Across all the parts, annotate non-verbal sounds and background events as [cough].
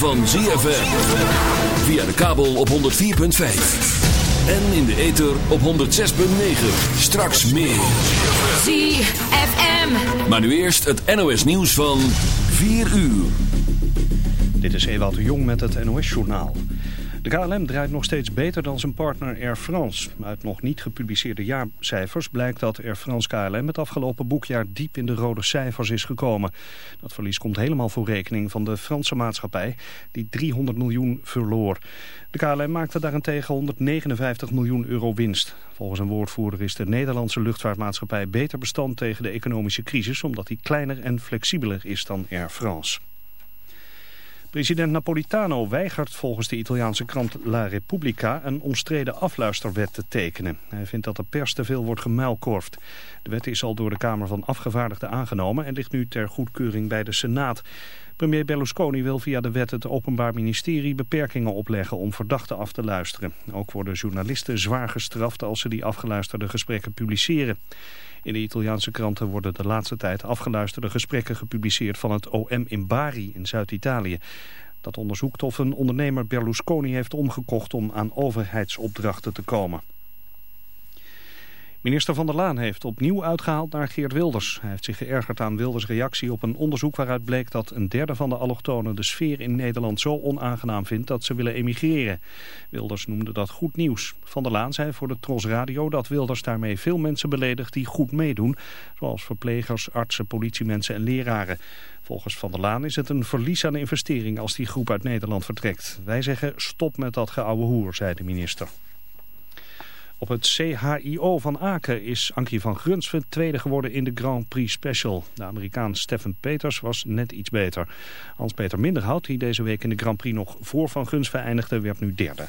van ZFM. Via de kabel op 104.5. En in de ether op 106.9. Straks meer. ZFM. Maar nu eerst het NOS nieuws van 4 uur. Dit is Ewout de Jong met het NOS-journaal. De KLM draait nog steeds beter dan zijn partner Air France. Uit nog niet gepubliceerde jaarcijfers blijkt dat Air France KLM het afgelopen boekjaar diep in de rode cijfers is gekomen. Verlies komt helemaal voor rekening van de Franse maatschappij die 300 miljoen verloor. De KLM maakte daarentegen 159 miljoen euro winst. Volgens een woordvoerder is de Nederlandse luchtvaartmaatschappij beter bestand tegen de economische crisis omdat die kleiner en flexibeler is dan Air France. President Napolitano weigert volgens de Italiaanse krant La Repubblica een omstreden afluisterwet te tekenen. Hij vindt dat de pers te veel wordt gemuilkorfd. De wet is al door de Kamer van Afgevaardigden aangenomen en ligt nu ter goedkeuring bij de Senaat. Premier Berlusconi wil via de wet het Openbaar Ministerie beperkingen opleggen om verdachten af te luisteren. Ook worden journalisten zwaar gestraft als ze die afgeluisterde gesprekken publiceren. In de Italiaanse kranten worden de laatste tijd afgeluisterde gesprekken gepubliceerd van het OM in Bari in Zuid-Italië. Dat onderzoekt of een ondernemer Berlusconi heeft omgekocht om aan overheidsopdrachten te komen. Minister Van der Laan heeft opnieuw uitgehaald naar Geert Wilders. Hij heeft zich geërgerd aan Wilders' reactie op een onderzoek waaruit bleek dat een derde van de allochtonen de sfeer in Nederland zo onaangenaam vindt dat ze willen emigreren. Wilders noemde dat goed nieuws. Van der Laan zei voor de Tros Radio dat Wilders daarmee veel mensen beledigt die goed meedoen, zoals verplegers, artsen, politiemensen en leraren. Volgens Van der Laan is het een verlies aan investering als die groep uit Nederland vertrekt. Wij zeggen stop met dat geouwe hoer, zei de minister. Op het CHIO van Aken is Ankie van Grunsven tweede geworden in de Grand Prix Special. De Amerikaan Stephen Peters was net iets beter. Hans-Peter Minderhout, die deze week in de Grand Prix nog voor Van Grunsven eindigde, werd nu derde.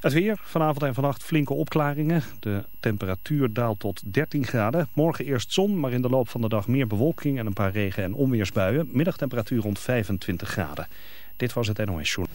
Het weer, vanavond en vannacht flinke opklaringen. De temperatuur daalt tot 13 graden. Morgen eerst zon, maar in de loop van de dag meer bewolking en een paar regen- en onweersbuien. Middagtemperatuur rond 25 graden. Dit was het NOS Journal.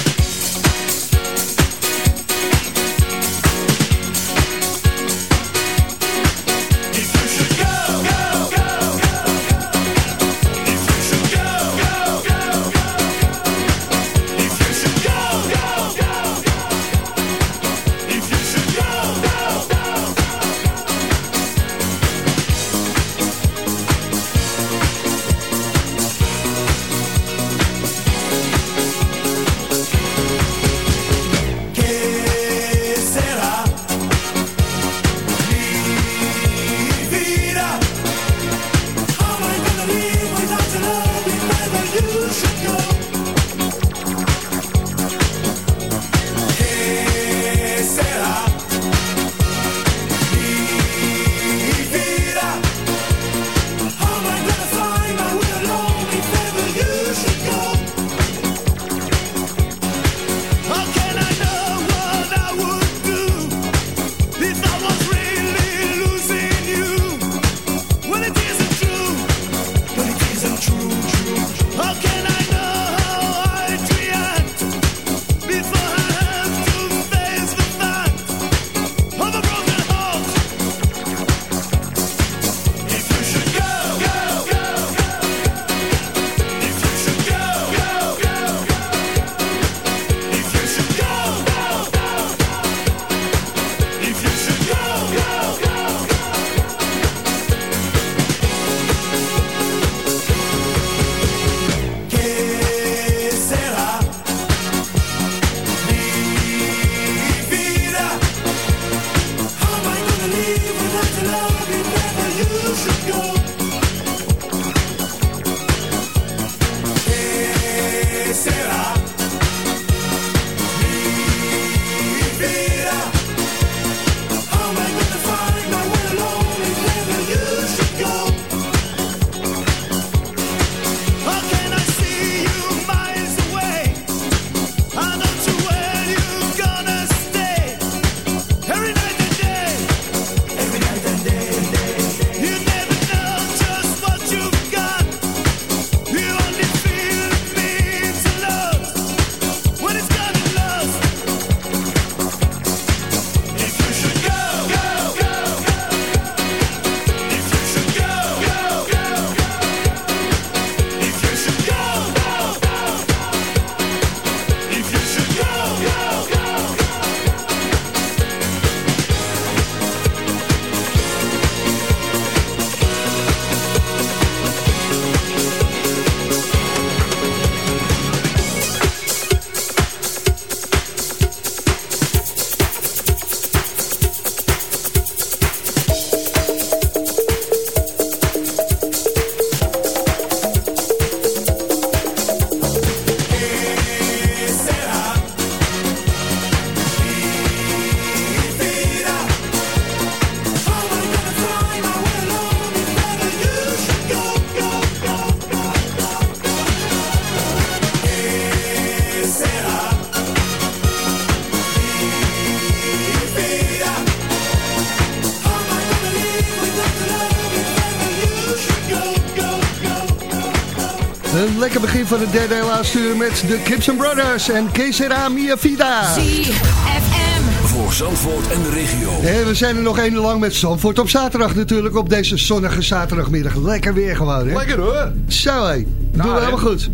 Van het derde en laatste uur met de Gibson Brothers en Kesera Mia Vida. ZFM. Voor Zandvoort en de regio. En we zijn er nog één lang met Zandvoort op zaterdag natuurlijk. Op deze zonnige zaterdagmiddag. Lekker weer gewoon, hè? Lekker hoor. Zo, hé. Doen we helemaal goed.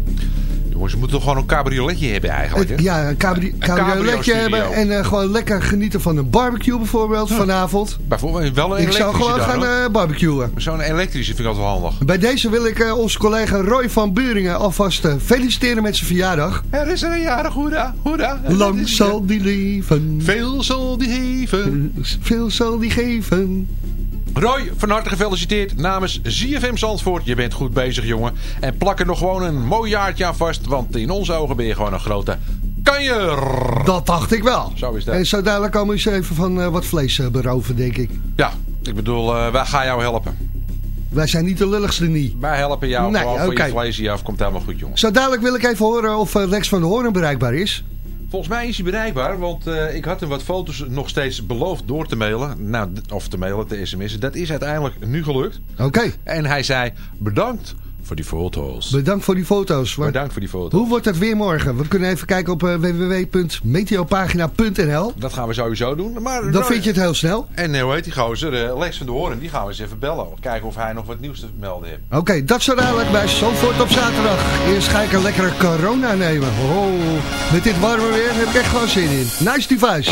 We moeten toch gewoon een cabrioletje hebben eigenlijk. Hè? Ja, een, cabri cabrioletje hebben en uh, gewoon lekker genieten van een barbecue bijvoorbeeld vanavond. Bijvoorbeeld wel een Ik zou gewoon gaan uh, barbecuen. Zo'n elektrische vind ik altijd wel handig. Bij deze wil ik uh, onze collega Roy van Buringen alvast feliciteren met zijn verjaardag. Er is er een jarig, hoera, hoera. Lang zal die leven. Veel zal die geven. Veel zal die geven. Roy, van harte gefeliciteerd namens ZFM Zandvoort. Je bent goed bezig, jongen. En plak er nog gewoon een mooi jaartje aan vast. Want in onze ogen ben je gewoon een grote kanjer. Dat dacht ik wel. Zo is dat. En zo dadelijk komen we eens even van uh, wat vlees uh, beroven, denk ik. Ja, ik bedoel, uh, wij gaan jou helpen. Wij zijn niet de lulligste niet. Wij helpen jou nee, gewoon okay. voor je vlees hier. Komt helemaal goed, jongen. Zo dadelijk wil ik even horen of Lex van de Hoorn bereikbaar is. Volgens mij is hij bereikbaar, want uh, ik had hem wat foto's nog steeds beloofd door te mailen. Nou, of te mailen, te sms'en. Dat is uiteindelijk nu gelukt. Oké. Okay. En hij zei, bedankt voor die foto's. Bedankt voor die foto's. Maar Bedankt voor die foto's. Hoe wordt het weer morgen? We kunnen even kijken op uh, www.meteopagina.nl. Dat gaan we sowieso doen. Maar, Dan vind je het heel snel. En uh, hoe heet die gozer? Uh, Lex van de Hoorn, die gaan we eens even bellen. Kijken of hij nog wat nieuws te melden heeft. Oké, okay, dat zo dadelijk bij Zandvoort op zaterdag. Eerst ga ik een lekkere corona nemen. Oh, met dit warme weer heb ik echt gewoon zin in. Nice device.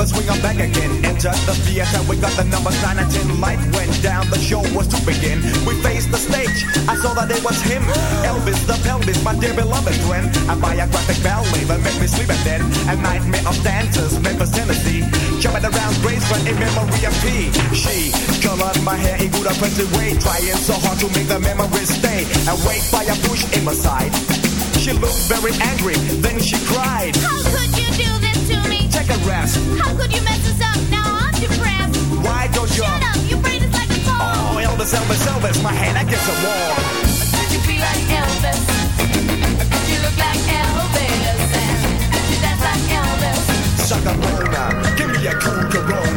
over, swing on back again. Enter the theater, we got the number 9 and 10. Light went down, the show was to begin. We faced the stage, I saw that it was him. Elvis the pelvis, my dear beloved friend. A biographic ballet that made me sleep at then. A nightmare of dancers, Memphis, Tennessee. Jumping around Graceland in memory of P. She colored my hair in good oppressive way. Trying so hard to make the memories stay. Awake by a push in my side. She looked very angry, then she cried. How could you do the rest. How could you mess us up? Now I'm depressed. Why don't you? Shut up, your brain is like a ball. Oh, Elvis, Elvis, Elvis, my hand against the wall. Could you be like Elvis? Could you look like Elvis? And could you dance like Elvis? Shaka Bona, give me a cool Corona.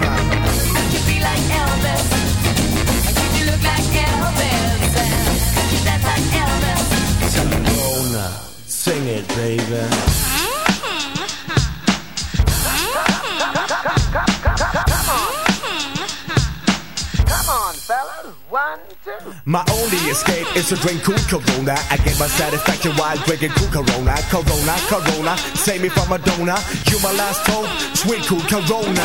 My only escape is to drink cool Corona. I get my satisfaction while drinking cool Corona. Corona, Corona, save me from a donor. You my last hope, sweet cool Corona.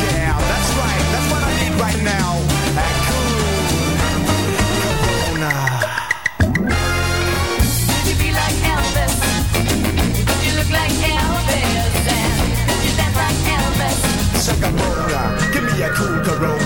Yeah, that's right. That's what I need right now. That cool Corona. Could you be like Elvis? Could you look like Elvis? And could you dance like Elvis? Give me a cool Corona.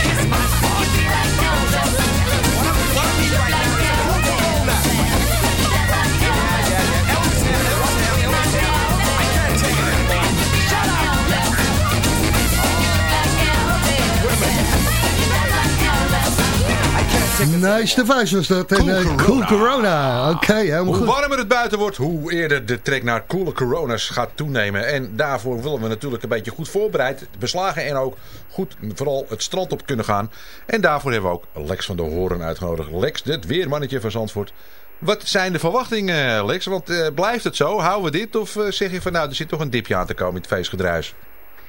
Nice device was dat. En, eh, cool Corona. Oké, helemaal Hoe goed. warmer het buiten wordt, hoe eerder de trek naar coole corona's gaat toenemen. En daarvoor willen we natuurlijk een beetje goed voorbereid, beslagen en ook goed vooral het strand op kunnen gaan. En daarvoor hebben we ook Lex van der Hoorn uitgenodigd. Lex, het weermannetje van Zandvoort. Wat zijn de verwachtingen, Lex? Want eh, blijft het zo? Houden we dit? Of eh, zeg je van nou, er zit toch een dipje aan te komen in het feestgedruis?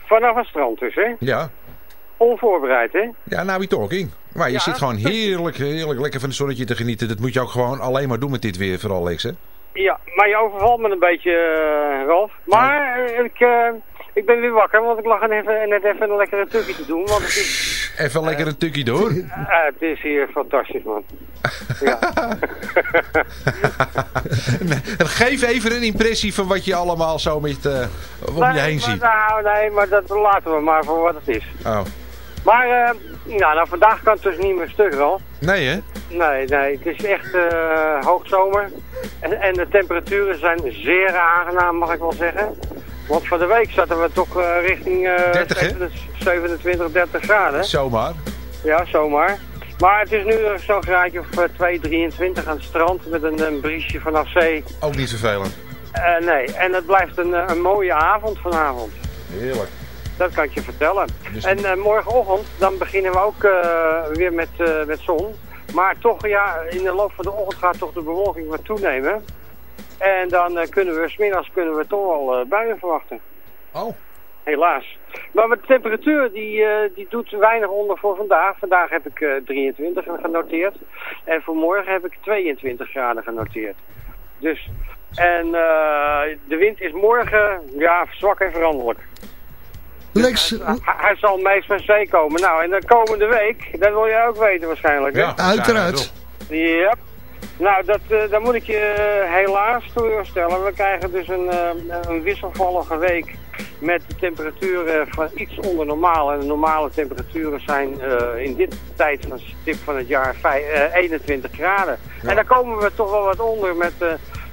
Vanaf het strand dus, hè? Ja. Onvoorbereid, hè? Ja, nou, we talking. Maar je Ja. zit gewoon heerlijk, heerlijk lekker van het zonnetje te genieten. Dat moet je ook gewoon alleen maar doen met dit weer, vooral Lex, hè? Ja, maar je overvalt me een beetje, eh, Ralf. Maar eh, ik, eh, ik ben weer wakker, want ik lag net even, net even een lekkere tukkie te doen. Want het is, [laughs] Even lekker een tukkie door. het is hier fantastisch, man. [laughs] Ja. [laughs] Geef even een impressie van wat je allemaal zo met, om je heen maar ziet. Nou, nee, maar dat laten we maar voor wat het is. Oh. Maar, eh, nou, nou, vandaag kan het dus niet meer stuk, Ralf. Nee, hè? Nee, nee, het is echt eh hoogzomer. En, en de temperaturen zijn zeer aangenaam, mag ik wel zeggen. Want voor de week zaten we toch eh, richting eh 30, hè? 27, 30 graden. Zomaar. Ja, zomaar. Maar het is nu zo'n graadje of eh, 2, 23 aan het strand met een, een briesje vanaf zee. Ook niet vervelend. Nee, en het blijft een, een mooie avond vanavond. Heerlijk. Dat kan ik je vertellen. Dus- En eh, morgenochtend, dan beginnen we ook eh, weer met, eh, met zon. Maar toch, ja, in de loop van de ochtend gaat toch de bewolking wat toenemen. En dan kunnen we, smiddags kunnen we toch wel eh, buien verwachten. Oh. Helaas. Maar de temperatuur die, die doet weinig onder voor vandaag. Vandaag heb ik eh, 23 genoteerd. En voor morgen heb ik 22 graden genoteerd. Dus, en de wind is morgen ja, zwak en veranderlijk. Lex, Hij, hij zal meest van zee komen. Nou, en de komende week, dat wil jij ook weten waarschijnlijk. hè? Ja, uiteraard. Ja. Nou, dat, eh, dan moet ik je eh, helaas teleurstellen. We krijgen dus een, eh, een wisselvallige week met temperaturen van iets onder normaal. En de normale temperaturen zijn eh, in dit tijd van stip van het jaar vij- eh, 21 graden. En daar komen we toch wel wat onder met eh,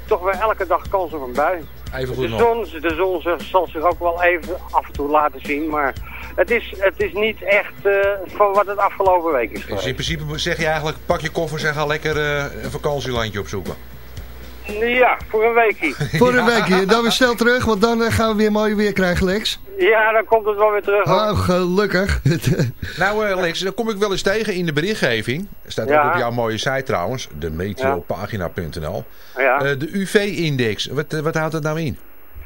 toch wel elke dag kans op een bui. Even goed De nog. zon, de zon zal zich ook wel even af en toe laten zien, maar het is, het is niet echt eh, van wat het afgelopen week is Dus geweest. in principe zeg je eigenlijk, pak je koffers en ga lekker eh, een vakantielandje opzoeken. Ja, voor een weekie. [laughs] Voor een weekje. Dan weer snel terug, want dan eh, gaan we weer mooi weer krijgen, Lex. Ja, dan komt het wel weer terug. hoor. Oh, gelukkig. [laughs] Nou eh, Lex, dan kom ik wel eens tegen in de berichtgeving. Staat Ja. ook op jouw mooie site trouwens, de meteopagina.nl. Ja. Eh, de UV-index, wat, eh, wat houdt dat nou in?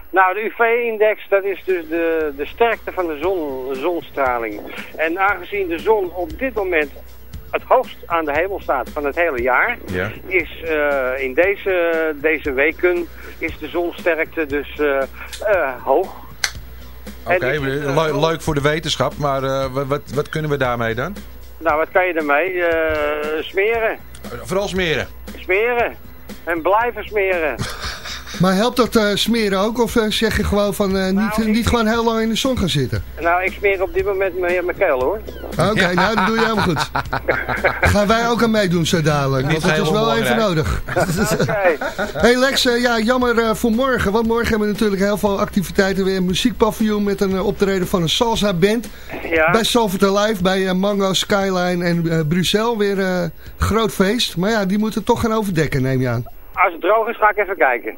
Nou, de UV-index, dat is dus de, de sterkte van de zon, de zonstraling. En aangezien de zon op dit moment het hoogst aan de hemel staat van het hele jaar, Ja. is eh, in deze, deze weken is de zonsterkte dus eh, eh, hoog. Oké, eh, le- leuk voor de wetenschap, maar wat, wat, kunnen we daarmee dan? Nou, wat kan je ermee? Smeren. Vooral smeren. Smeren. En blijven smeren. [laughs] Maar helpt dat eh, smeren ook? Of eh, zeg je gewoon van eh, niet, niet gewoon heel lang in de zon gaan zitten? Nou, ik smeer op dit moment mijn, mijn keel hoor. Oké, nou dat doe je [laughs] helemaal goed. Gaan wij ook aan meedoen zo dadelijk, want dat is wel even nodig. [laughs] Hey Lex, ja, jammer eh, voor morgen, want morgen hebben we natuurlijk heel veel activiteiten weer. Een muziekpaviljoen met een optreden van een salsa band. Ja. Bij Salford Alive, bij Mango, Skyline en eh Bruxelles weer eh, groot feest. Maar ja, die moeten toch gaan overdekken, neem je aan. Als het droog is, ga ik even kijken.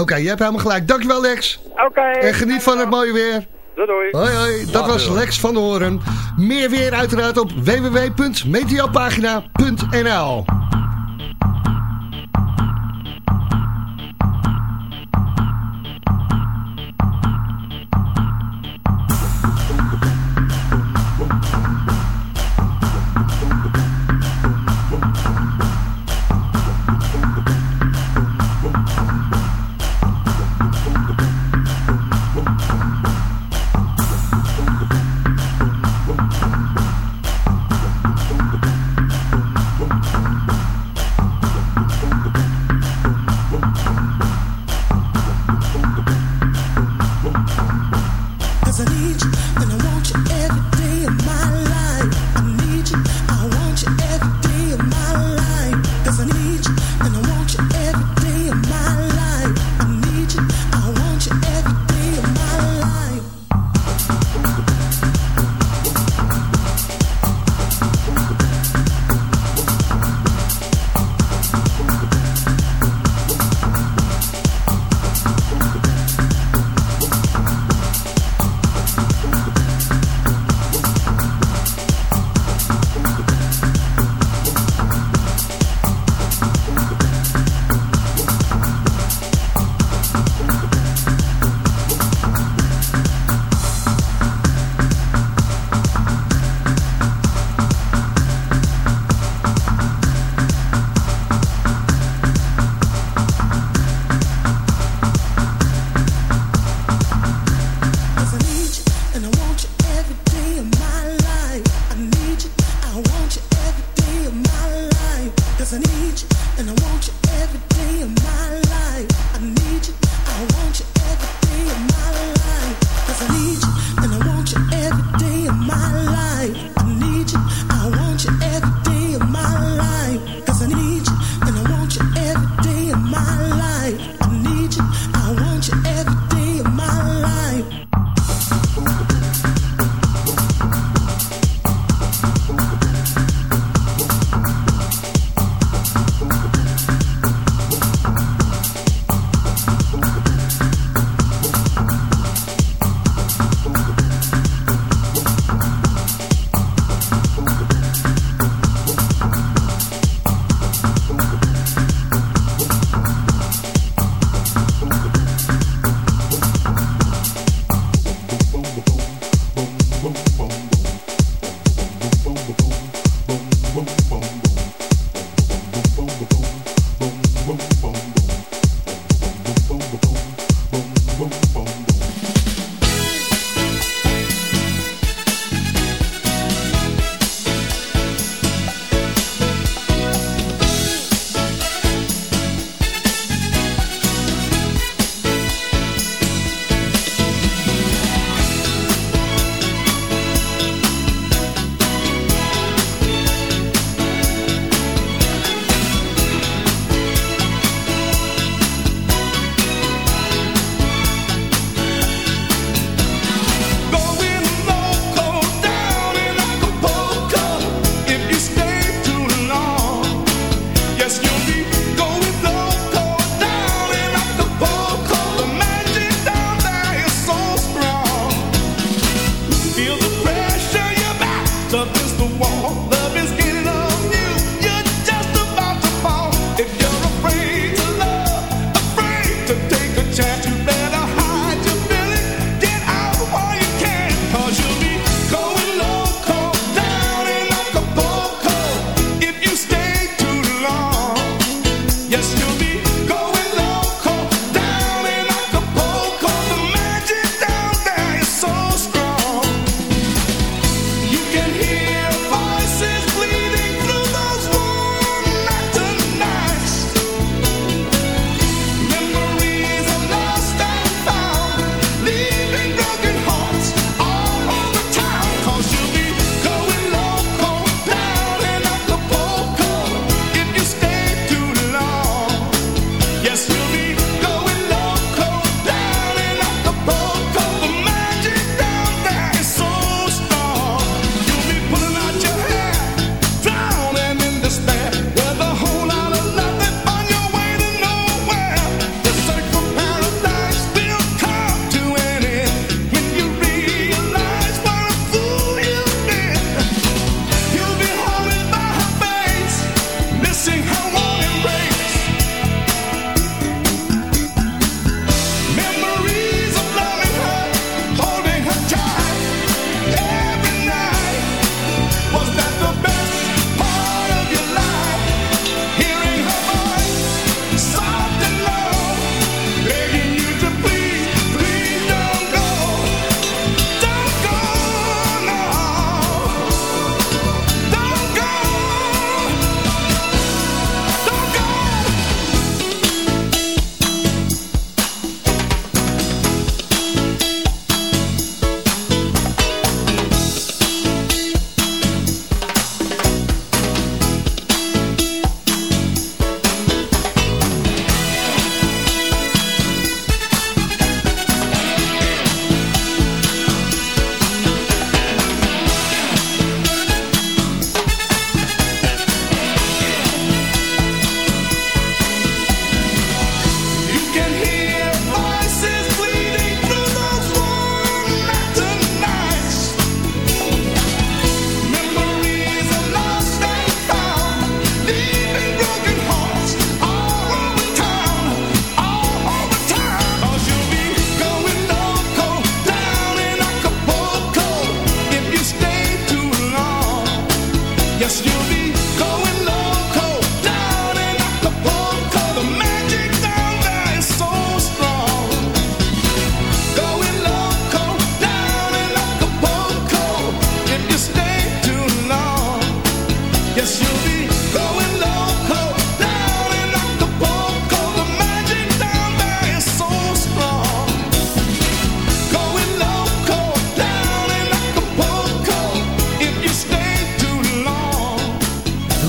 Oké, je hebt helemaal gelijk. Dankjewel Lex. Oké. En geniet van het mooie weer. Doei doei. Hoi hoi, dat was Lex van de Hoorn. Meer weer uiteraard op www.meteopagina.nl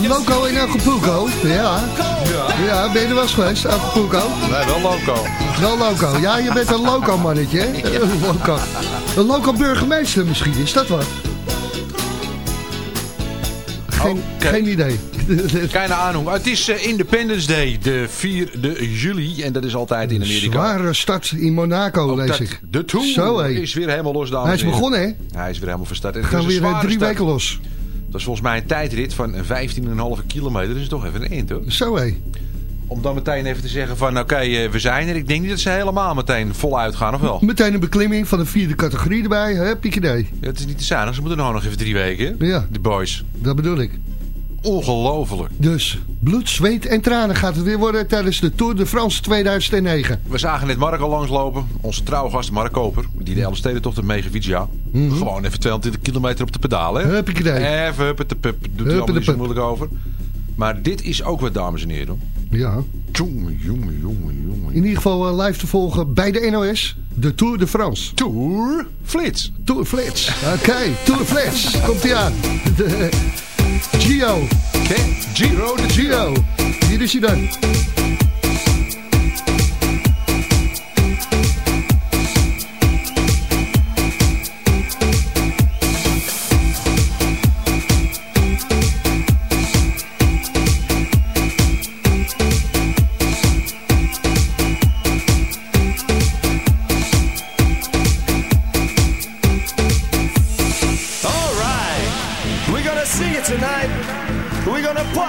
Loco in Acapulco, ja. Ja, ben je er wel eens geweest, Acapulco? Nee, wel loco. Wel loco. Ja, je bent een loco mannetje, hè? Een [laughs] loco. Een loco burgemeester misschien, is dat wat? Geen, geen idee. [laughs] [laughs] Keine Ahnung. Het is eh, Independence Day, de 4 juli. En dat is altijd in Amerika. Zware start in Monaco, Ook lees ik. De tour is weer helemaal los, dames Hij is begonnen, hè? Hij is weer helemaal verstart. Gaan we weer eh, drie start. weken los. Is volgens mij een tijdrit van 15,5 kilometer. Dat is toch even een eind, hoor. Zo, hé. Om dan meteen even te zeggen van, oké, eh, we zijn er. Ik denk niet dat ze helemaal meteen voluit gaan, of wel? Meteen een beklimming van de vierde categorie erbij. Ik idee. Ja, het is niet te zuinig. Ze moeten nog nog even drie weken, hè? Ja. De boys. Dat bedoel ik. Ongelooflijk. Dus bloed, zweet en tranen gaat het weer worden tijdens de Tour de France 2009. We zagen net Mark al langslopen. Onze trouwe gast Mark Koper. Die de Elfstedentocht heeft meegefietst, ja. Gewoon even 220 kilometer op de pedalen. hè? Heb ik idee. Even huppet de pup. Doet hij allemaal niet zo moeilijk over. Maar dit is ook wat, dames en heren. Ja. Jongen, jongen, jongen, jongen. In ieder geval eh, live te volgen bij de NOS. De Tour de France. Tour Flits. Tour Flits. Oké, Tour Flits. Komt ie aan. De, Gio. Giro de Gio. Hier is hij dan.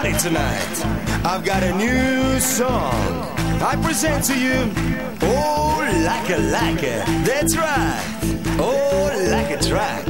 Party tonight. I've got a new song. I present to you. Oh, like a like a. That's right. Oh, like a track.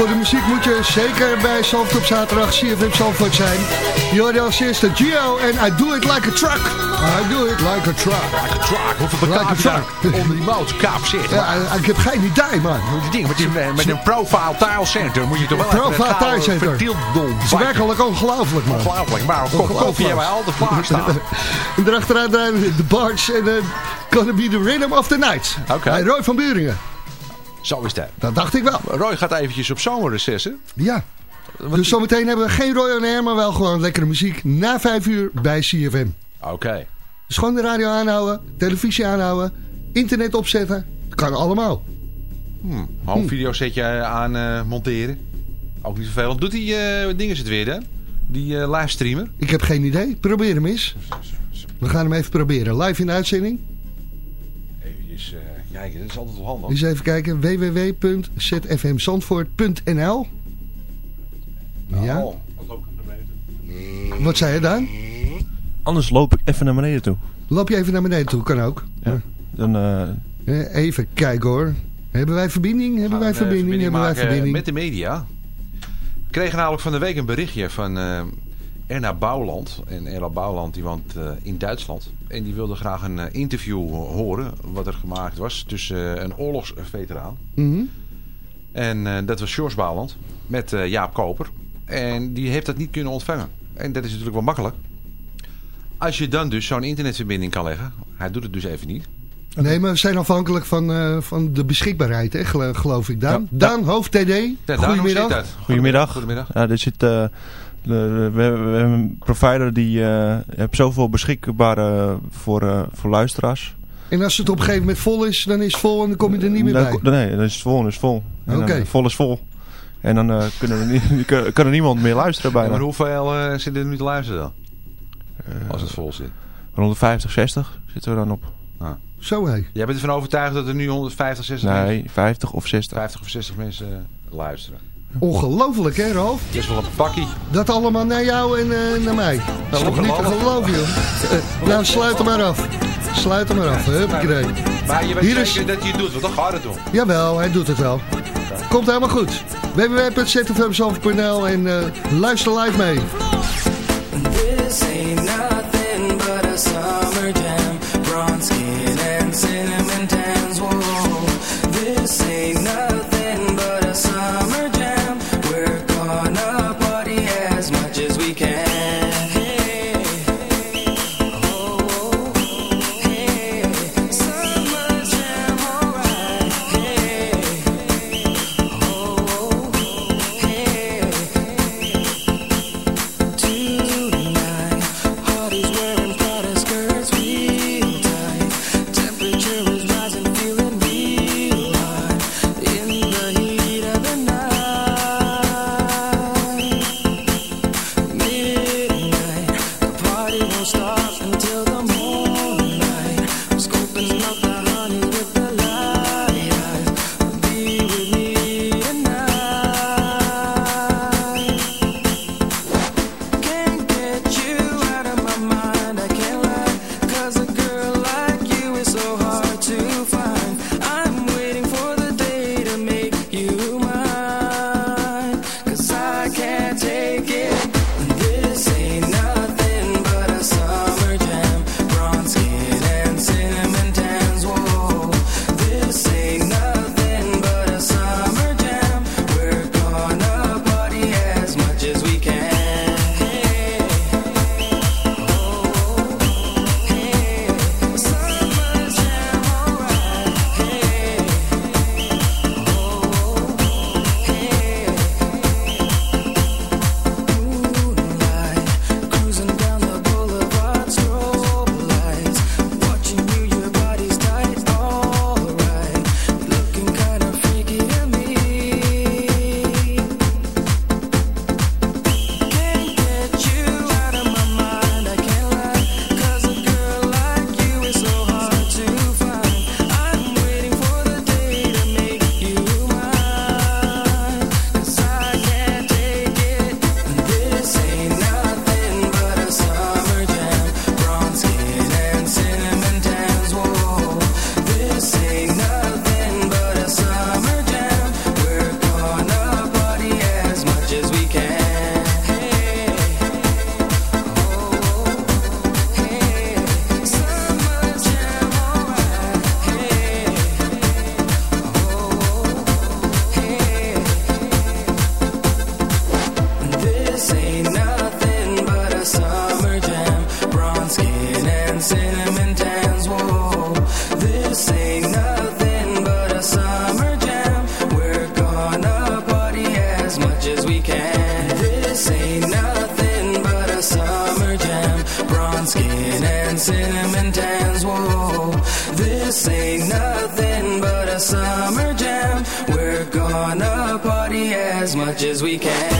Voor de muziek moet je zeker bij Zandvoort op zaterdag CFM Zandvoort zijn. Je hoorde als eerste Gio en I Do It Like a Truck. I do it like a truck. Like a truck. Hoeveel je daar onder die motor kaap zit? Ja, ik heb geen idee, man. Die ding met, met een profile tile center moet je toch wel profile tile center. Ze werken ook ongelooflijk, man. Ongelooflijk, maar een kop koffie hebben wij altijd klaarstaan. [laughs] en erachteraan de Barge en uh, Gonna Be The Rhythm of the Night. Oké. Okay. Roy van Buringen. Zo is dat. Dat dacht ik wel. Roy gaat eventjes op zomerrecessen. Ja. Wat dus zometeen hebben we geen Roy on Air, maar wel gewoon lekkere muziek na vijf uur bij CFM. Oké. Okay. Dus gewoon de radio aanhouden, televisie aanhouden, internet opzetten. Dat kan allemaal. Hmm. Home video zet je aan uh, monteren. Ook niet vervelend. Doet die uh, dingen het weer, hè? Die uh, livestreamer? Ik heb geen idee. Probeer hem eens. We gaan hem even proberen. Live in de uitzending. Even kijken, dat is altijd wel handig. Eens even kijken. www.zfmzandvoort.nl Ja. Oh, wat zei je dan? Anders loop ik even naar beneden toe. Loop je even naar beneden toe, kan ook. Ja. Dan, uh... Even kijken hoor. Hebben wij verbinding? Hebben wij verbinding? verbinding? Hebben wij verbinding? Met de media. We kregen namelijk van de week een berichtje van uh, Erna Bouwland. En Erna Bouwland die woont uh, in Duitsland. En die wilde graag een interview horen wat er gemaakt was tussen een oorlogsveteraan. Mm -hmm. En dat was George Bouwland met Jaap Koper. En die heeft dat niet kunnen ontvangen. En dat is natuurlijk wel makkelijk. Als je dan dus zo'n internetverbinding kan leggen. Hij doet het dus even niet. Nee, maar we zijn afhankelijk van, uh, van de beschikbaarheid, hè, geloof ik. Daan, ja. Daan hoofd TD. Ja, Goedemiddag. Goedemiddag. Goedemiddag. Ja, er zit, uh, we, we, hebben een provider die uh, heeft zoveel beschikbaar voor, voor luisteraars. En als het op een gegeven moment vol is, dan is het vol en dan kom je er niet meer dan, bij? Nee, dan is het vol en is vol. Oké. Okay. Vol is vol. En dan uh, kunnen er niet, [laughs] kan er niemand meer luisteren bijna. Ja, maar hoeveel uh, zitten er nu te luisteren dan? Uh, als het vol zit. 150, 60 zitten we dan op. Ah. Zo hé. Jij bent ervan overtuigd dat er nu 150, 60 Nee, mensen... 50 of 60. 50 of 60 mensen luisteren. Ongelooflijk hè Ralf? Dat is wel een pakkie. Dat allemaal naar jou en uh, naar mij. Dat is toch niet te geloven joh. nou sluit hem maar af. Sluit hem maar af. Huppakee. Maar je weet Hier is... dat je het doet, want dan gaat het doen. Jawel, hij doet het wel. Komt helemaal goed. www.zfmzalf.nl en uh, luister live mee. This ain't nothing but a summer jam. As we can.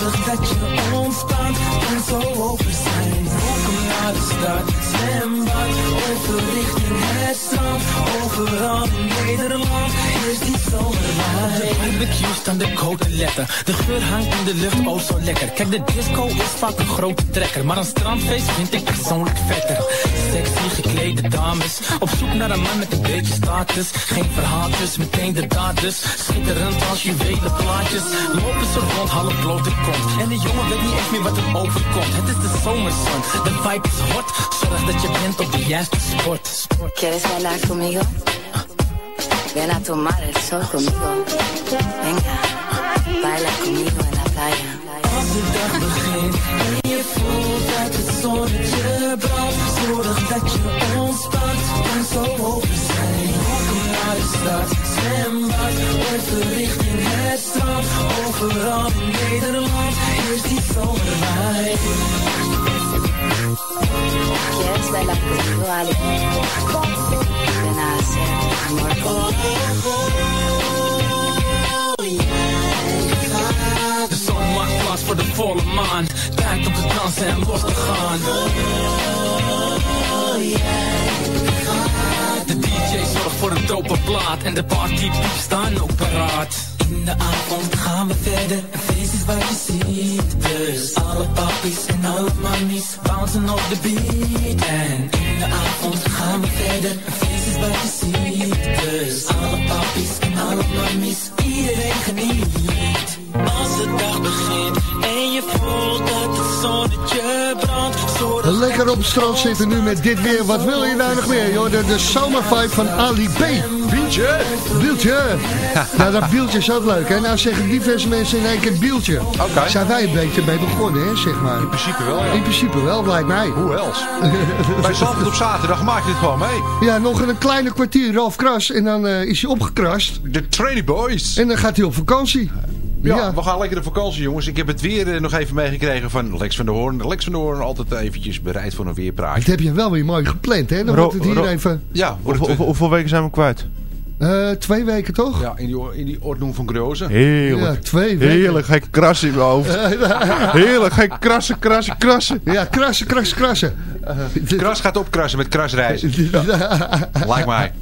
Zorg dat je ontspant en zo open zijn. Naar de stad, zwembad, overrichting het strand. Overal in Nederland is die zomerwijn. Barbecues staan de letter. De geur hangt in de lucht, oh zo lekker. Kijk, de disco is vaak een grote trekker. Maar een strandfeest vind ik persoonlijk vetter. Sexy geklede dames, op zoek naar een man met een beetje status. Geen verhaaltjes, meteen de daders. Schitterend als juwelen plaatjes. Lopen ze rond, half blote kont. En de jongen weet niet echt meer wat hem overkomt. Het is de zomerzon, de vibe hot. Zorg dat je bent op de juiste sport. ¿Quieres bailar conmigo? Ven a tomar el sol conmigo. Venga, baila conmigo en la playa. Als de dag begint en je voelt dat het zonnetje brandt. Zorg dat je ontspant en zo open zijn. Welkom naar de stad, zwembad, overrichting het strand. Overal in Nederland is die zomerwijn. ¿Quieres bailar conmigo, amor De zon maakt plaats voor de volle maan. Tijd om te dansen en los te gaan. De DJ zorgt voor een dope plaat en de partypieps staan ook paraat. In de avond gaan we verder, wat je ziet. Dus alle papies en alle mammies bouncen op de beat. En in de avond gaan we verder, een feest is wat je ziet. Dus alle papies en alle mammies, iedereen geniet. Als de dag begint en je voelt dat het zonnetje brandt, Lekker op het strand zitten nu met dit weer. Wat wil je nou nog meer? Joh, de, de zomervibe van Ali B. Bieltje. Bieltje. nou, dat bieltje is ook leuk. Hè? Nou zeggen diverse mensen in één keer bieltje. Oké. Zijn wij een beetje mee begonnen, hè, zeg maar. In principe wel, ja. In principe wel, lijkt mij. Hoe else? Bij Zandvoort op zaterdag maak je dit gewoon mee. Ja, nog een kleine kwartier Ralf Kras. En dan eh, is hij opgekrast. De Trainee Boys. En dan gaat hij op vakantie. Ja, we gaan lekker de vakantie, jongens. Ik heb het weer eh, nog even meegekregen van Lex van der Hoorn. Lex van der Hoorn altijd eventjes bereid voor een weerpraatje. Dat heb je wel weer mooi gepland, hè? Dan Ro- wordt het hier Ro- even... Ja, wordt Hoeveel, het, hoeveel, hoeveel weken zijn we kwijt? eh, twee weken, toch? ja in, die, in die ordnung van Grozen. Heerlijk. Ja, twee weken. Heerlijk, geen kras in mijn hoofd. [laughs] Heerlijk, geen krassen, krassen, krassen. Ja, krassen, krassen, krassen. [laughs] Kras gaat opkrassen met krasreizen. [laughs] Lijkt mij.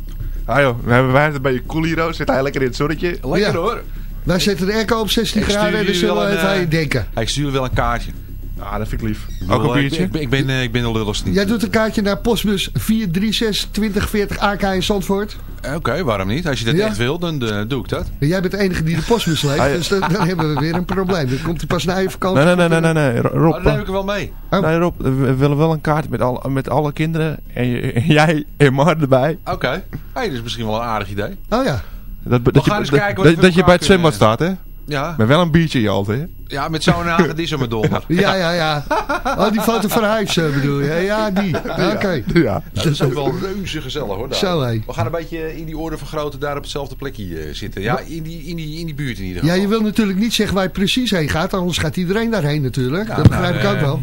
Ah joh, we hebben, wij hebben het een beetje cool hier. oh. Zit hij lekker in het zonnetje. Lekker Ja. hoor. Wij zetten de airco op 16 Ik stuur graden jullie zullen even aan je eh, denken. Ik stuur wel een kaartje. Ah, dat vind ik lief. Ik Ook een biertje? Ik, ben- ik, ben, eh, ik ben de lulligste niet. Jij doet een kaartje naar postbus 436 2040 AK in Zandvoort. Eh, Oké, waarom niet? Als je dat Ja. echt wil, dan eh, doe ik dat. Jij bent de enige die de postbus leeft, Ah, ja. dus dan, dan hebben we weer een probleem. Dan komt hij pas na je vakantie. Nee, nee, nee, nee, nee, nee. Rob, Oh, dan neem ik er wel mee. Oh. nee, Rob, we willen wel een kaart met, al, met alle kinderen. En, je- en jij en Mar erbij. Oké. Hey, dat is misschien wel een aardig idee. Oh ja. Dat, dat, je, gaan eens dat, kijken wat dat, je bij het zwembad kunnen- staat, hè? Ja, Met wel een biertje in je hand, hè? ja met zo'n hagedis op mijn donder. Ja, ja, ja. Oh, die foto van Huis eh, bedoel je? Ja, die. Oké. Ja. Dat is ook wel reuze gezellig hoor. daar. Zo, hé. We gaan een beetje in die orde vergroten daar op hetzelfde plekje eh, zitten. Ja, in die, in, die, in die buurt in ieder Ja, geval. je wil natuurlijk niet zeggen waar je precies heen gaat, anders gaat iedereen daarheen natuurlijk. Ja, dat nou, begrijp ik ook eh, wel.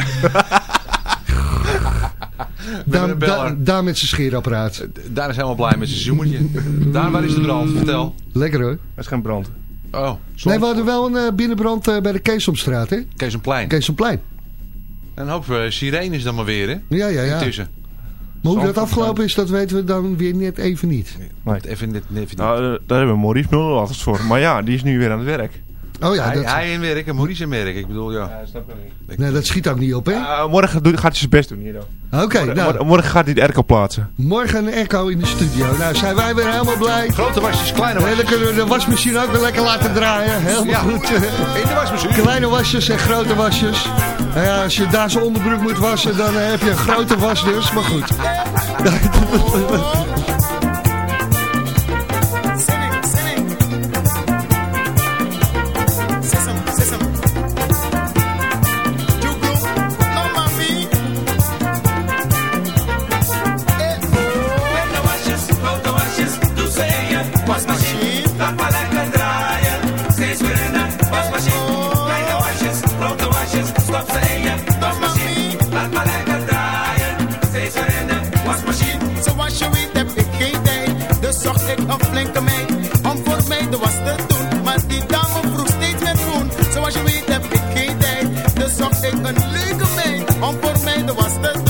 [laughs] Daar, met zijn scheerapparaat. Daar is helemaal blij met zijn zoemertje. [laughs] daar, waar is de brand? Vertel. Lekker hoor. Dat is geen brand. Oh, Nee, we hadden wel een eh, binnenbrand eh, bij de Keesomstraat, hè? Kees een plein. Keesomplein. En een hoop uh, sirenes dan maar weer, hè? Ja, ja, ja. Intussen. Maar hoe dat afgelopen is, dat weten we dan weer net even niet. Nee. Even, net, net, niet. Nou, eh, daar hebben we Maurice altijd voor. Maar ja, die is nu weer aan het werk. Oh ja, hij, dat, hij in werk en Maurice in werk. Ik bedoel, ja. nee, dat schiet ook niet op, hè? Uh, morgen doet- gaat hij zijn best doen hier. dan. Oké, Morgen- nou, morgen- gaat hij de airco plaatsen. morgen een echo in de studio. Nou, zijn wij weer helemaal blij. Grote wasjes, kleine En dan wasjes. kunnen we de wasmachine ook weer lekker laten draaien. Helemaal Ja. goed. In de wasmachine. Kleine wasjes en grote wasjes. Nou ja, als je daar zijn onderbroek moet wassen, dan heb je een grote was dus. Maar goed. Voor mij de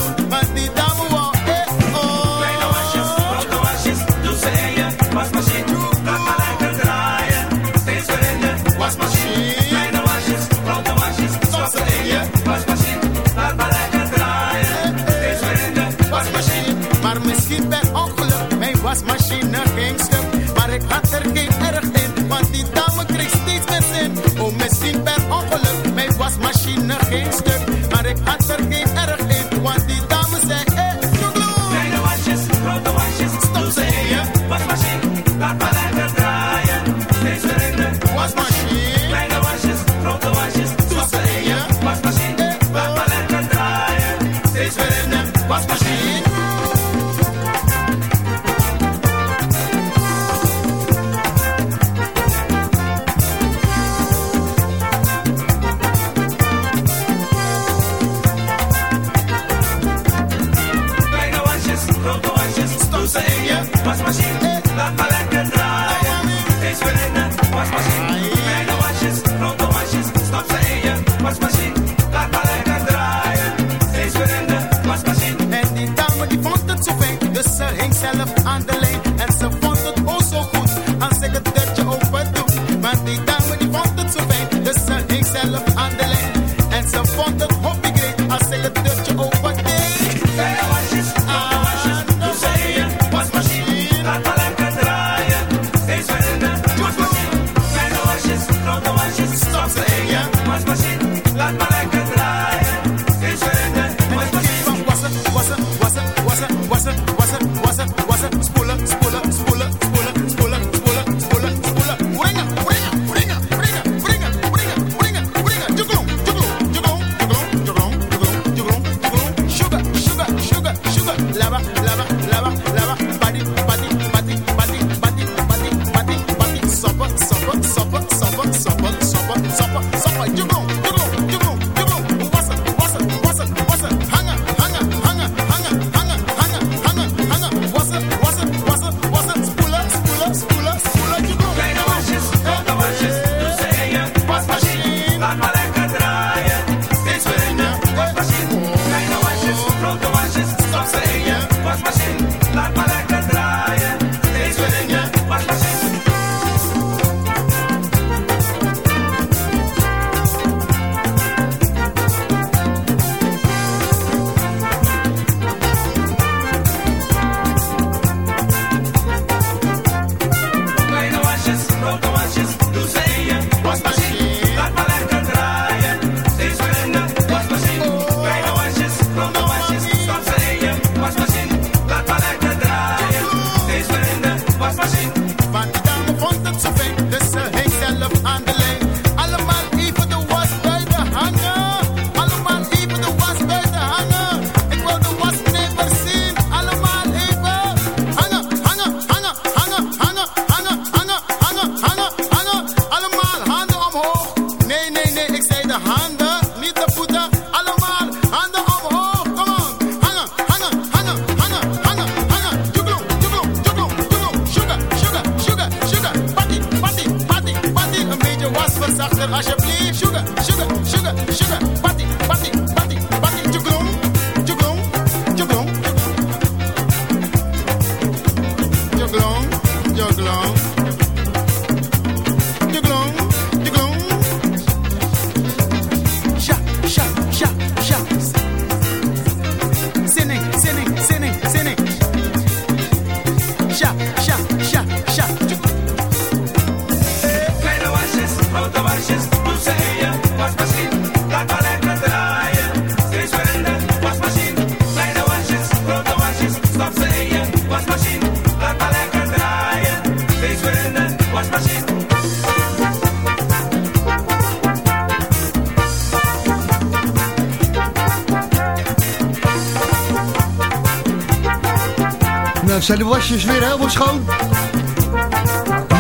zijn de wasjes weer helemaal schoon?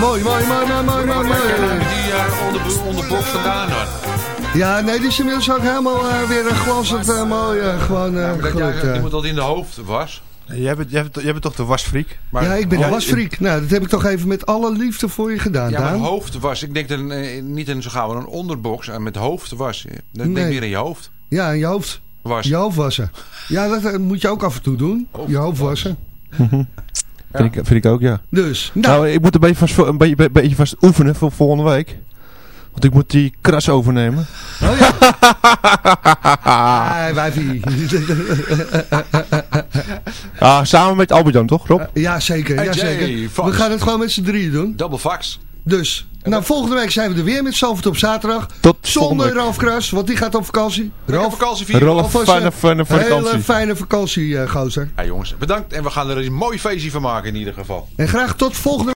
Mooi, mooi, mooi, mooi, mooi, mooi, mooi. Die uh, onder, onder box vandaan dan. Ja, nee, die is inmiddels ook helemaal eh, weer eh, glanzend eh, mooi eh, gewoon eh Dat jij gelukt. eh. iemand dat in de hoofd was. Jij bent, jij, bent, jij bent toch de wasfreak? Maar- ja, ik ben Ja, een wasfreak. Nou, dat heb ik toch even met alle liefde voor je gedaan, Ja, maar Daan. hoofdwas. Ik denk dan, eh, niet in zo gauw een onderbox en met hoofdwas. Dan denk Nee. ik meer in je hoofd. Ja, in je hoofd. Was. Je hoofd wassen. Ja, dat eh, moet je ook af en toe doen. Je hoofd wassen. Vind, ik, vind ik ook, ja. Dus, nou, nou, ik moet een beetje vast, een beetje, be- beetje vast oefenen voor volgende week. Want ik moet die kras overnemen. Oh ja. ah, wijfie. [laughs] Ah, samen met Albert-Jan, toch Rob? ja, zeker. Ja, zeker. Jay, We gaan het gewoon met z'n drieën doen. Double fax. Dus, nou, volgende week zijn we er weer met Zalvert op zaterdag. Tot Zonder week. Ralf Kras, want die gaat op vakantie. Ralf, vakantie vieren. Fijne, eh, fijne vakantie. Hele fijne vakantie, eh, gozer. Ja jongens, bedankt. En we gaan er een mooi feestje van maken in ieder geval. En graag tot volgende